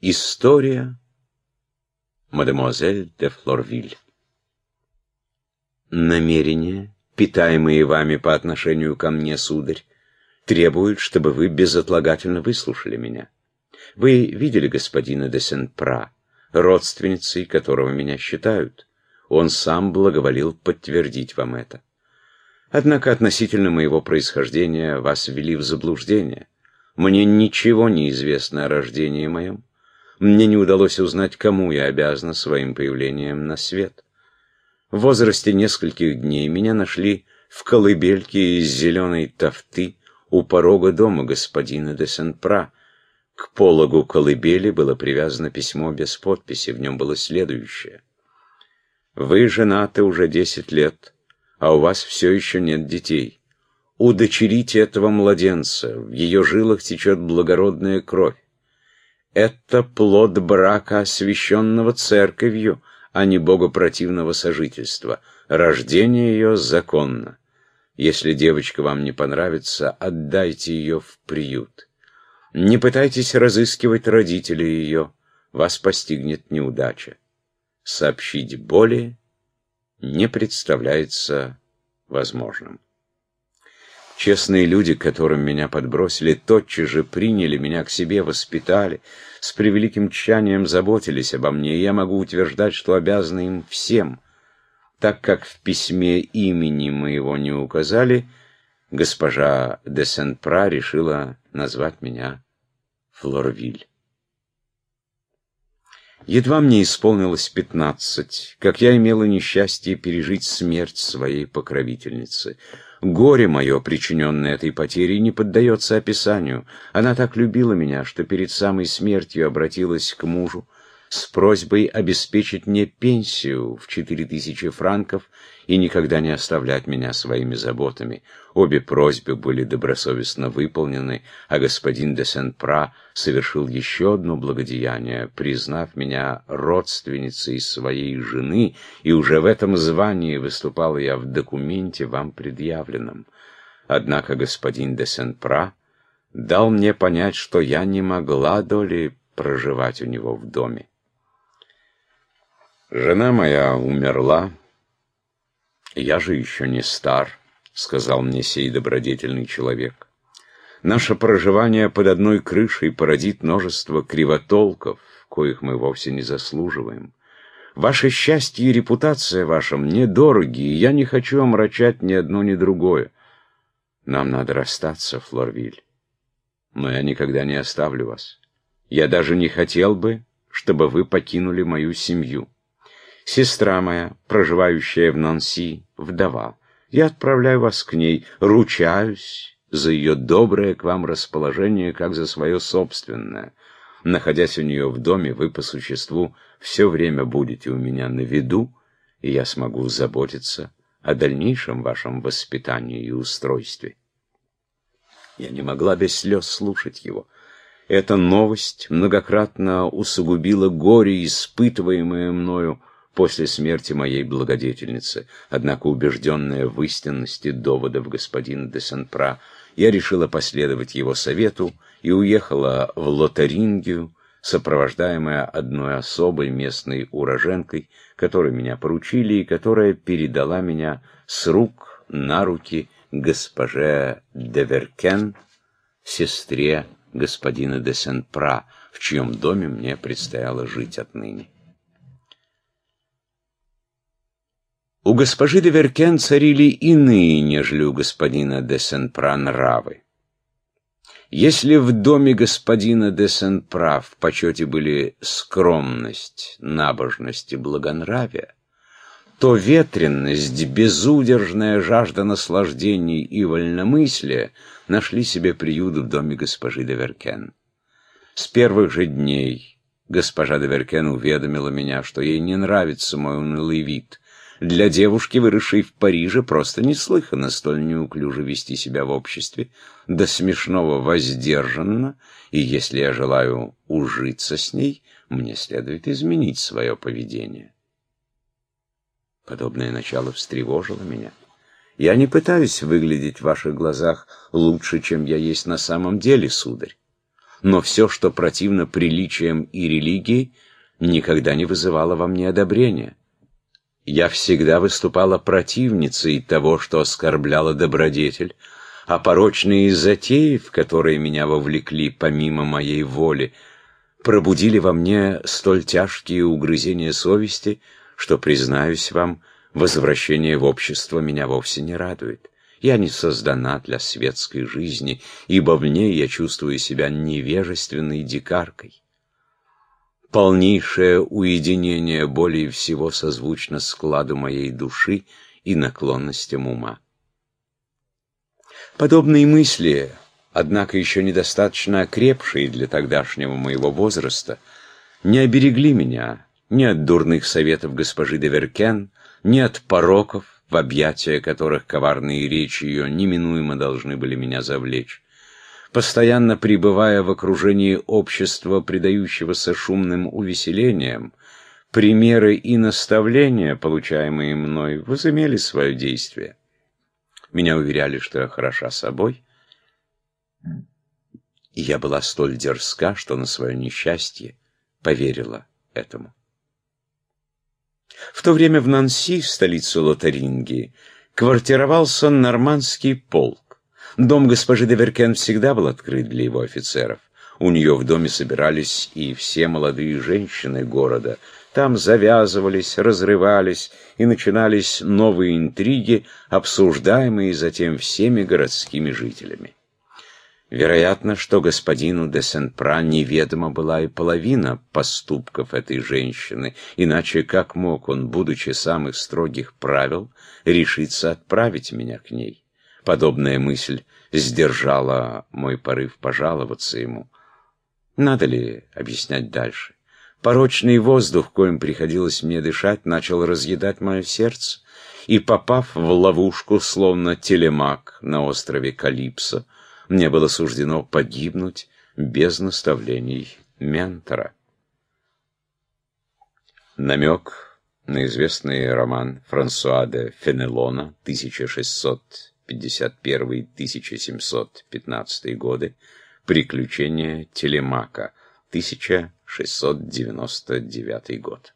История мадемуазель де Флорвиль. Намерения, питаемые вами по отношению ко мне, сударь, требуют, чтобы вы безотлагательно выслушали меня. Вы видели господина де Сен-Пра, родственницей которого меня считают. Он сам благоволил подтвердить вам это. Однако относительно моего происхождения вас ввели в заблуждение. Мне ничего не известно о рождении моем. Мне не удалось узнать, кому я обязана своим появлением на свет. В возрасте нескольких дней меня нашли в колыбельке из зеленой тофты у порога дома господина де Сен-Пра. К пологу колыбели было привязано письмо без подписи, в нем было следующее. «Вы женаты уже десять лет, а у вас все еще нет детей. Удочерите этого младенца, в ее жилах течет благородная кровь. Это плод брака, освященного церковью, а не богопротивного сожительства. Рождение ее законно. Если девочка вам не понравится, отдайте ее в приют. Не пытайтесь разыскивать родителей ее, вас постигнет неудача. Сообщить более не представляется возможным. Честные люди, которым меня подбросили, тотчас же приняли меня к себе, воспитали, с превеликим тщанием заботились обо мне, и я могу утверждать, что обязаны им всем. Так как в письме имени моего не указали, госпожа де Сен-Пра решила назвать меня Флорвиль. Едва мне исполнилось пятнадцать, как я имела несчастье пережить смерть своей покровительницы — Горе мое, причиненное этой потерей, не поддается описанию. Она так любила меня, что перед самой смертью обратилась к мужу с просьбой обеспечить мне пенсию в четыре тысячи франков и никогда не оставлять меня своими заботами. Обе просьбы были добросовестно выполнены, а господин де Сен-Пра совершил еще одно благодеяние, признав меня родственницей своей жены, и уже в этом звании выступал я в документе вам предъявленном. Однако господин де Сен-Пра дал мне понять, что я не могла доли проживать у него в доме. Жена моя умерла, «Я же еще не стар», — сказал мне сей добродетельный человек. «Наше проживание под одной крышей породит множество кривотолков, коих мы вовсе не заслуживаем. Ваше счастье и репутация ваша мне дороги, и я не хочу омрачать ни одно, ни другое. Нам надо расстаться, Флорвиль. Но я никогда не оставлю вас. Я даже не хотел бы, чтобы вы покинули мою семью». Сестра моя, проживающая в Нанси, вдова. Я отправляю вас к ней, ручаюсь за ее доброе к вам расположение, как за свое собственное. Находясь у нее в доме, вы по существу все время будете у меня на виду, и я смогу заботиться о дальнейшем вашем воспитании и устройстве. Я не могла без слез слушать его. Эта новость многократно усугубила горе, испытываемое мною, после смерти моей благодетельницы. Однако, убежденная в истинности доводов господина де Сен-Пра, я решила последовать его совету и уехала в Лотарингию, сопровождаемая одной особой местной уроженкой, которой меня поручили и которая передала меня с рук на руки госпоже де Веркен, сестре господина де Сен-Пра, в чьем доме мне предстояло жить отныне. У госпожи де Веркен царили иные, нежели у господина де Сен-Пра нравы. Если в доме господина де Сен-Пра в почете были скромность, набожность и благонравие, то ветренность, безудержная жажда наслаждений и вольномыслия нашли себе приют в доме госпожи де Веркен. С первых же дней госпожа де Веркен уведомила меня, что ей не нравится мой унылый вид — для девушки, выросшей в Париже, просто неслыханно столь неуклюже вести себя в обществе, до смешного воздержанно, и если я желаю ужиться с ней, мне следует изменить свое поведение. Подобное начало встревожило меня. Я не пытаюсь выглядеть в ваших глазах лучше, чем я есть на самом деле, сударь. но все, что противно приличиям и религии, никогда не вызывало во мне одобрения. Я всегда выступала противницей того, что оскорбляло добродетель, а порочные затеи, в которые меня вовлекли помимо моей воли, пробудили во мне столь тяжкие угрызения совести, что, признаюсь вам, возвращение в общество меня вовсе не радует. Я не создана для светской жизни, ибо в ней я чувствую себя невежественной дикаркой. Полнейшее уединение более всего созвучно складу моей души и наклонностям ума. Подобные мысли, однако еще недостаточно окрепшие для тогдашнего моего возраста, не оберегли меня ни от дурных советов госпожи де Веркен, ни от пороков, в объятия которых коварные речи ее неминуемо должны были меня завлечь постоянно пребывая в окружении общества, предающегося шумным увеселениям, примеры и наставления, получаемые мной, возымели свое действие. Меня уверяли, что я хороша собой, и я была столь дерзка, что на свое несчастье поверила этому. В то время в Нанси, столице Лотарингии, квартировался нормандский полк. Дом госпожи де Веркен всегда был открыт для его офицеров. У нее в доме собирались и все молодые женщины города. Там завязывались, разрывались и начинались новые интриги, обсуждаемые затем всеми городскими жителями. Вероятно, что господину де Сен-Пра неведома была и половина поступков этой женщины, иначе как мог он, будучи самых строгих правил, решиться отправить меня к ней? Подобная мысль сдержала мой порыв пожаловаться ему. Надо ли объяснять дальше? Порочный воздух, коим приходилось мне дышать, начал разъедать мое сердце, и, попав в ловушку, словно телемак на острове Калипсо, мне было суждено погибнуть без наставлений ментора. Намек на известный роман Франсуа де Фенелона 1600 1751-1715 годы, Приключения Телемака, 1699 год.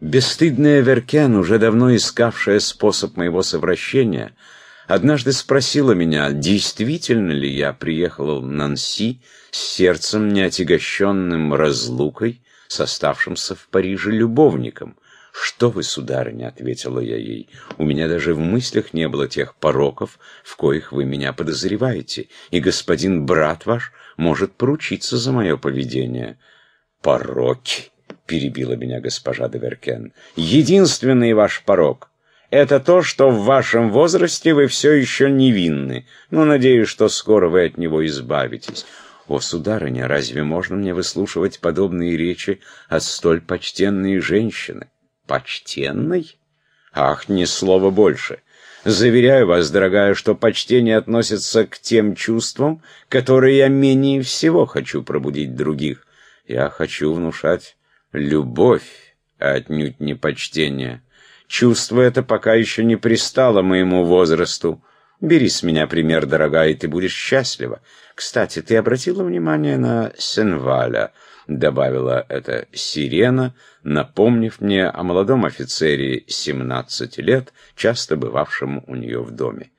Бесстыдная Веркен, уже давно искавшая способ моего совращения, однажды спросила меня, действительно ли я приехал в Нанси с сердцем, неотягощенным разлукой, с оставшимся в Париже любовником, «Что вы, сударыня?» — ответила я ей. «У меня даже в мыслях не было тех пороков, в коих вы меня подозреваете, и господин брат ваш может поручиться за мое поведение». «Пороки!» — перебила меня госпожа Деверкен. «Единственный ваш порок — это то, что в вашем возрасте вы все еще невинны, но надеюсь, что скоро вы от него избавитесь». «О, сударыня, разве можно мне выслушивать подобные речи от столь почтенной женщины?» Почтенной? Ах, ни слова больше. Заверяю вас, дорогая, что почтение относится к тем чувствам, которые я менее всего хочу пробудить других. Я хочу внушать любовь, а отнюдь не почтение. Чувство это пока еще не пристало моему возрасту. Бери с меня пример, дорогая, и ты будешь счастлива. Кстати, ты обратила внимание на Сенваля —— добавила эта сирена, напомнив мне о молодом офицере 17 лет, часто бывавшем у нее в доме.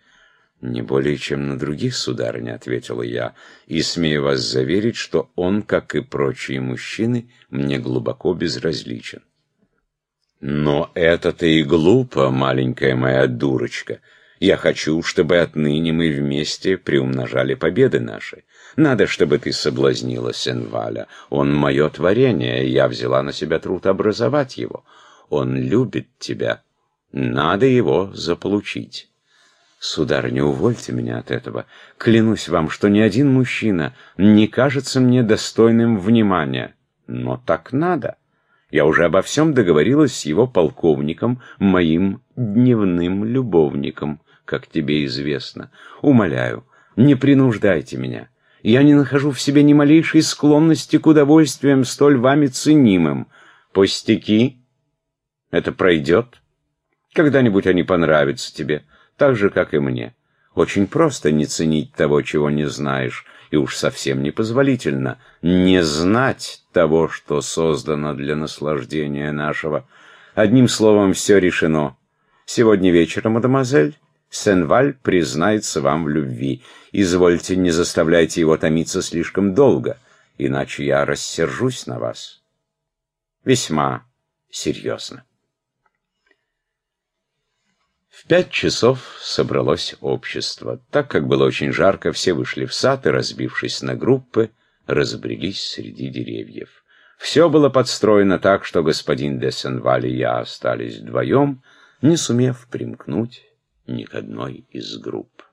«Не более чем на других, сударыня», — ответила я, — «и смею вас заверить, что он, как и прочие мужчины, мне глубоко безразличен». «Но это-то и глупо, маленькая моя дурочка. Я хочу, чтобы отныне мы вместе приумножали победы наши. Надо, чтобы ты соблазнила Сенваля. Он мое творение, я взяла на себя труд образовать его. Он любит тебя. Надо его заполучить. Сударыня, увольте меня от этого. Клянусь вам, что ни один мужчина не кажется мне достойным внимания. Но так надо. Я уже обо всем договорилась с его полковником, моим дневным любовником, как тебе известно. Умоляю, не принуждайте меня. Я не нахожу в себе ни малейшей склонности к удовольствиям столь вами ценимым. Пустяки. Это пройдет. Когда-нибудь они понравятся тебе, так же, как и мне. Очень просто не ценить того, чего не знаешь, и уж совсем непозволительно не знать того, что создано для наслаждения нашего. Одним словом, все решено. Сегодня вечером, мадемуазель, Сенваль признается вам в любви. Извольте, не заставляйте его томиться слишком долго, иначе я рассержусь на вас. Весьма серьезно. В пять часов собралось общество. Так как было очень жарко, все вышли в сад и, разбившись на группы, разбрелись среди деревьев. Все было подстроено так, что господин де Сенваль и я остались вдвоем, не сумев примкнуть ни к одной из групп.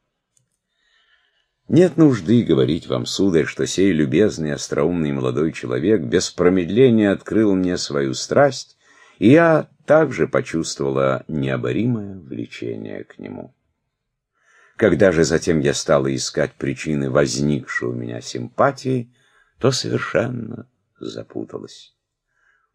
Нет нужды говорить вам, сударь, что сей любезный, остроумный молодой человек без промедления открыл мне свою страсть, и я также почувствовала необоримое влечение к нему. Когда же затем я стала искать причины возникшей у меня симпатии, то совершенно запуталась.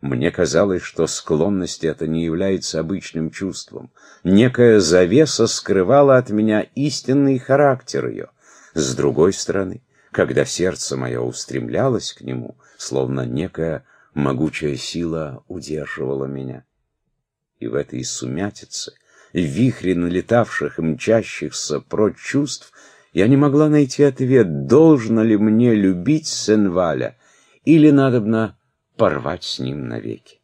Мне казалось, что склонность эта не является обычным чувством. Некая завеса скрывала от меня истинный характер ее. С другой стороны, когда сердце мое устремлялось к нему, словно некая могучая сила удерживала меня. И в этой сумятице, в вихре налетавших и мчащихся прочь чувств, я не могла найти ответ, должно ли мне любить Сенваля, или надобно порвать с ним навеки.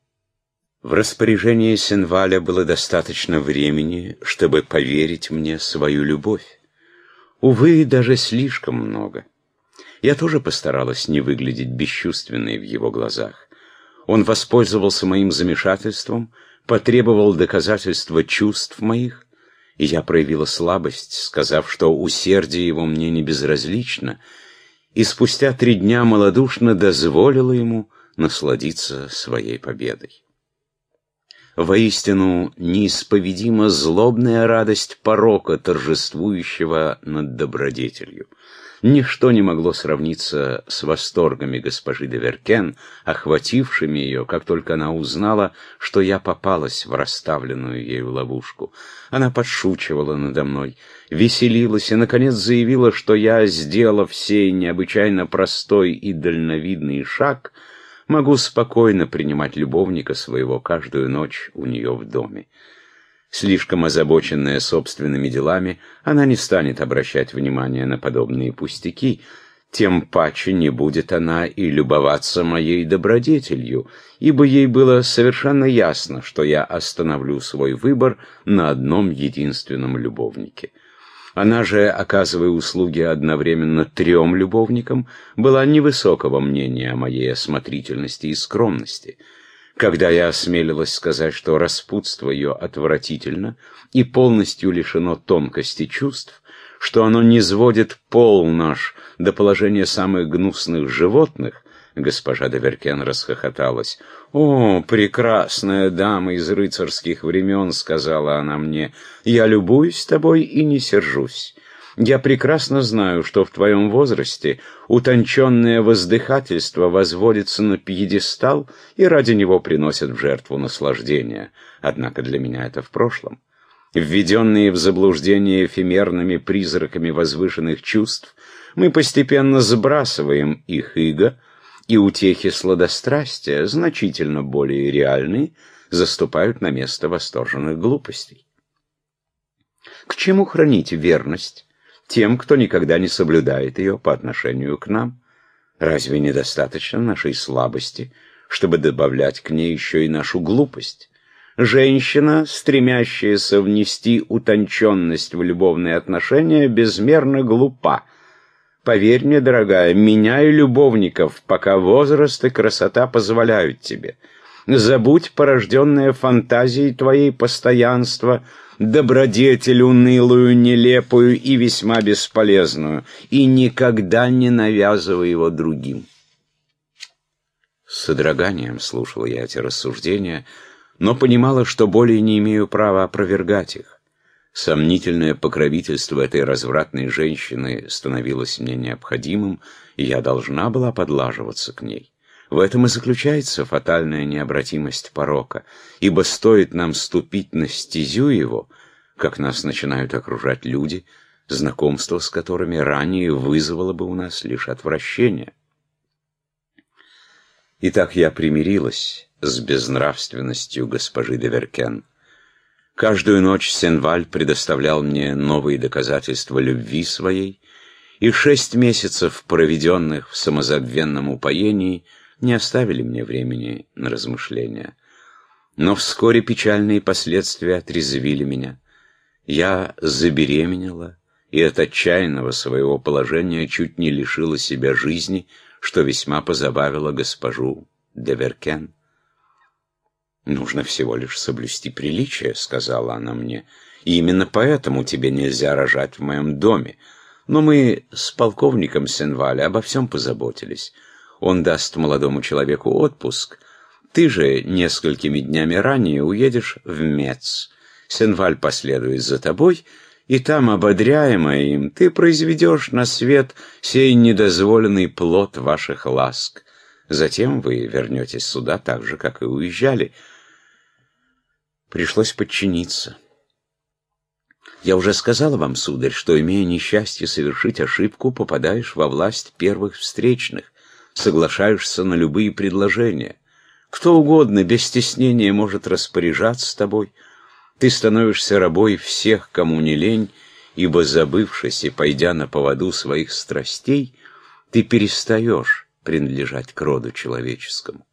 В распоряжении Сенваля было достаточно времени, чтобы поверить мне свою любовь. Увы, даже слишком много. Я тоже постаралась не выглядеть бесчувственной в его глазах. Он воспользовался моим замешательством, потребовал доказательства чувств моих, и я проявила слабость, сказав, что усердие его мне не безразлично, и спустя три дня малодушно дозволила ему насладиться своей победой. Воистину, неисповедима злобная радость порока, торжествующего над добродетелью. Ничто не могло сравниться с восторгами госпожи де Веркен, охватившими ее, как только она узнала, что я попалась в расставленную ею ловушку. Она подшучивала надо мной, веселилась и, наконец, заявила, что я, сделав сей необычайно простой и дальновидный шаг, — могу спокойно принимать любовника своего каждую ночь у нее в доме. Слишком озабоченная собственными делами, она не станет обращать внимание на подобные пустяки, тем паче не будет она и любоваться моей добродетелью, ибо ей было совершенно ясно, что я остановлю свой выбор на одном единственном любовнике. Она же, оказывая услуги одновременно трем любовникам, была невысокого мнения о моей осмотрительности и скромности. Когда я осмелилась сказать, что распутство ее отвратительно и полностью лишено тонкости чувств, что оно не сводит пол наш до положения самых гнусных животных, Госпожа Доверкен расхохоталась. «О, прекрасная дама из рыцарских времен», — сказала она мне, — «я любуюсь тобой и не сержусь. Я прекрасно знаю, что в твоем возрасте утонченное воздыхательство возводится на пьедестал и ради него приносят в жертву наслаждение. Однако для меня это в прошлом. Введенные в заблуждение эфемерными призраками возвышенных чувств, мы постепенно сбрасываем их иго, и утехи сладострастия, значительно более реальные, заступают на место восторженных глупостей. К чему хранить верность тем, кто никогда не соблюдает ее по отношению к нам? Разве недостаточно нашей слабости, чтобы добавлять к ней еще и нашу глупость? Женщина, стремящаяся внести утонченность в любовные отношения, безмерно глупа, Поверь мне, дорогая, меняй любовников, пока возраст и красота позволяют тебе. Забудь порожденное фантазией твоей постоянства, добродетель унылую, нелепую и весьма бесполезную, и никогда не навязывай его другим. С содроганием слушала я эти рассуждения, но понимала, что более не имею права опровергать их. Сомнительное покровительство этой развратной женщины становилось мне необходимым, и я должна была подлаживаться к ней. В этом и заключается фатальная необратимость порока, ибо стоит нам ступить на стезю его, как нас начинают окружать люди, знакомство с которыми ранее вызвало бы у нас лишь отвращение. Итак, я примирилась с безнравственностью госпожи де Веркен. Каждую ночь Сенваль предоставлял мне новые доказательства любви своей, и шесть месяцев, проведенных в самозабвенном упоении, не оставили мне времени на размышления. Но вскоре печальные последствия отрезвили меня. Я забеременела и от отчаянного своего положения чуть не лишила себя жизни, что весьма позабавило госпожу Деверкен. «Нужно всего лишь соблюсти приличие», — сказала она мне. «И именно поэтому тебе нельзя рожать в моем доме. Но мы с полковником Сенваля обо всем позаботились. Он даст молодому человеку отпуск. Ты же несколькими днями ранее уедешь в Мец. Сенваль последует за тобой, и там, ободряемая им, ты произведешь на свет сей недозволенный плод ваших ласк. Затем вы вернетесь сюда так же, как и уезжали. Пришлось подчиниться. Я уже сказала вам, сударь, что, имея несчастье совершить ошибку, попадаешь во власть первых встречных, соглашаешься на любые предложения. Кто угодно без стеснения может распоряжаться тобой — ты становишься рабой всех, кому не лень, ибо, забывшись и пойдя на поводу своих страстей, ты перестаешь принадлежать к роду человеческому.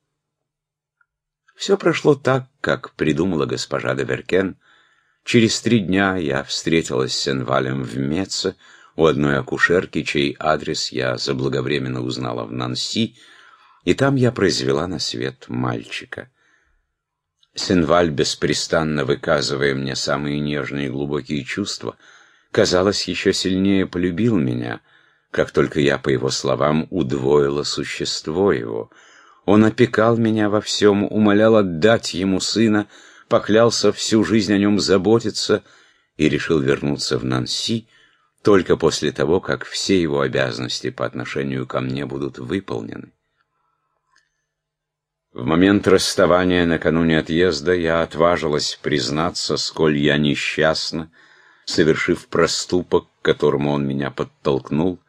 Все прошло так, как придумала госпожа де Веркен. Через три дня я встретилась с Сенвалем в Меце, у одной акушерки, чей адрес я заблаговременно узнала в Нанси, и там я произвела на свет мальчика — Сенваль, беспрестанно выказывая мне самые нежные и глубокие чувства, казалось, еще сильнее полюбил меня, как только я, по его словам, удвоила существо его. Он опекал меня во всем, умолял отдать ему сына, поклялся всю жизнь о нем заботиться и решил вернуться в Нанси только после того, как все его обязанности по отношению ко мне будут выполнены. В момент расставания накануне отъезда я отважилась признаться, сколь я несчастна, совершив проступок, к которому он меня подтолкнул,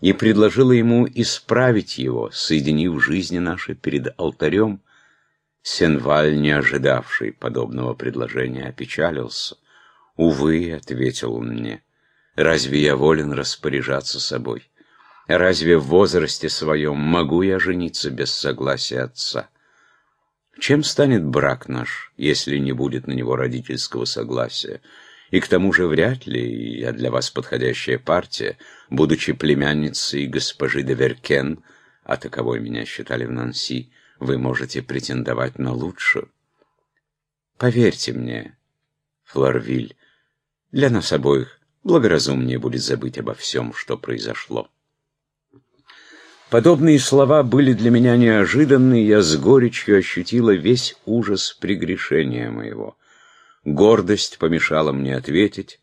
и предложила ему исправить его, соединив жизни наши перед алтарем. Сенваль, не ожидавший подобного предложения, опечалился. «Увы», — ответил он мне, — «разве я волен распоряжаться собой? Разве в возрасте своем могу я жениться без согласия отца?» Чем станет брак наш, если не будет на него родительского согласия? И к тому же вряд ли я для вас подходящая партия, будучи племянницей госпожи де Веркен, а таковой меня считали в Нанси, вы можете претендовать на лучшую. Поверьте мне, Флорвиль, для нас обоих благоразумнее будет забыть обо всем, что произошло. Подобные слова были для меня неожиданны, я с горечью ощутила весь ужас прегрешения моего. Гордость помешала мне ответить,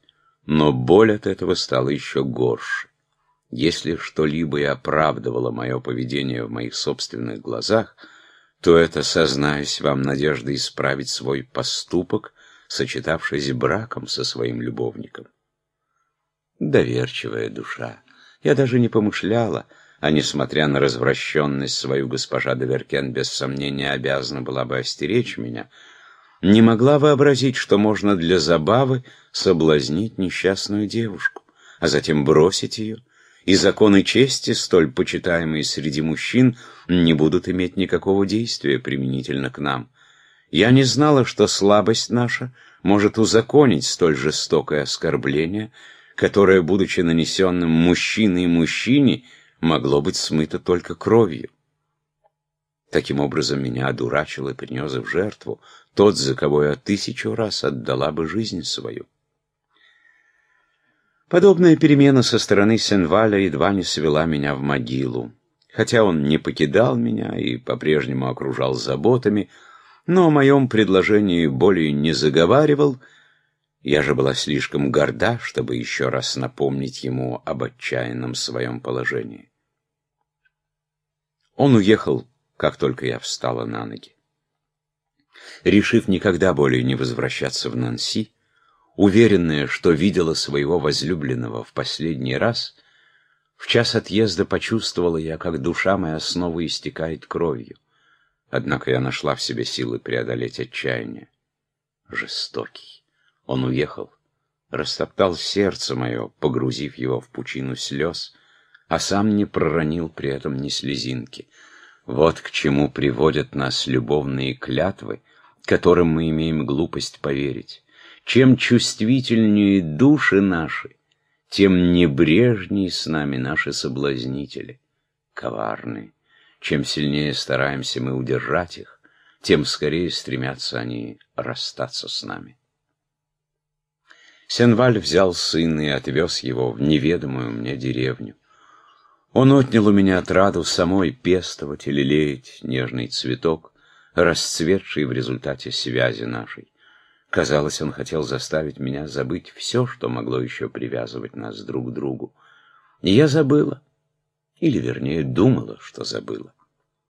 но боль от этого стала еще горше. Если что-либо и оправдывало мое поведение в моих собственных глазах, то это, сознаюсь вам, надежда исправить свой поступок, сочетавшись браком со своим любовником. Доверчивая душа. Я даже не помышляла, а несмотря на развращенность свою, госпожа Доверкен без сомнения обязана была бы остеречь меня, не могла вообразить, что можно для забавы соблазнить несчастную девушку, а затем бросить ее, и законы чести, столь почитаемые среди мужчин, не будут иметь никакого действия применительно к нам. Я не знала, что слабость наша может узаконить столь жестокое оскорбление, которое, будучи нанесенным мужчиной мужчине, могло быть смыто только кровью. Таким образом, меня одурачил и принес в жертву тот, за кого я тысячу раз отдала бы жизнь свою. Подобная перемена со стороны Сенваля едва не свела меня в могилу. Хотя он не покидал меня и по-прежнему окружал заботами, но о моем предложении более не заговаривал, я же была слишком горда, чтобы еще раз напомнить ему об отчаянном своем положении. Он уехал, как только я встала на ноги. Решив никогда более не возвращаться в Нанси, уверенная, что видела своего возлюбленного в последний раз, в час отъезда почувствовала я, как душа моя снова истекает кровью. Однако я нашла в себе силы преодолеть отчаяние. Жестокий. Он уехал, растоптал сердце мое, погрузив его в пучину слез, а сам не проронил при этом ни слезинки. Вот к чему приводят нас любовные клятвы, которым мы имеем глупость поверить. Чем чувствительнее души наши, тем небрежней с нами наши соблазнители, коварные. Чем сильнее стараемся мы удержать их, тем скорее стремятся они расстаться с нами. Сенваль взял сына и отвез его в неведомую мне деревню. Он отнял у меня отраду самой пестовать и лелеять нежный цветок, расцветший в результате связи нашей. Казалось, он хотел заставить меня забыть все, что могло еще привязывать нас друг к другу. И я забыла. Или, вернее, думала, что забыла.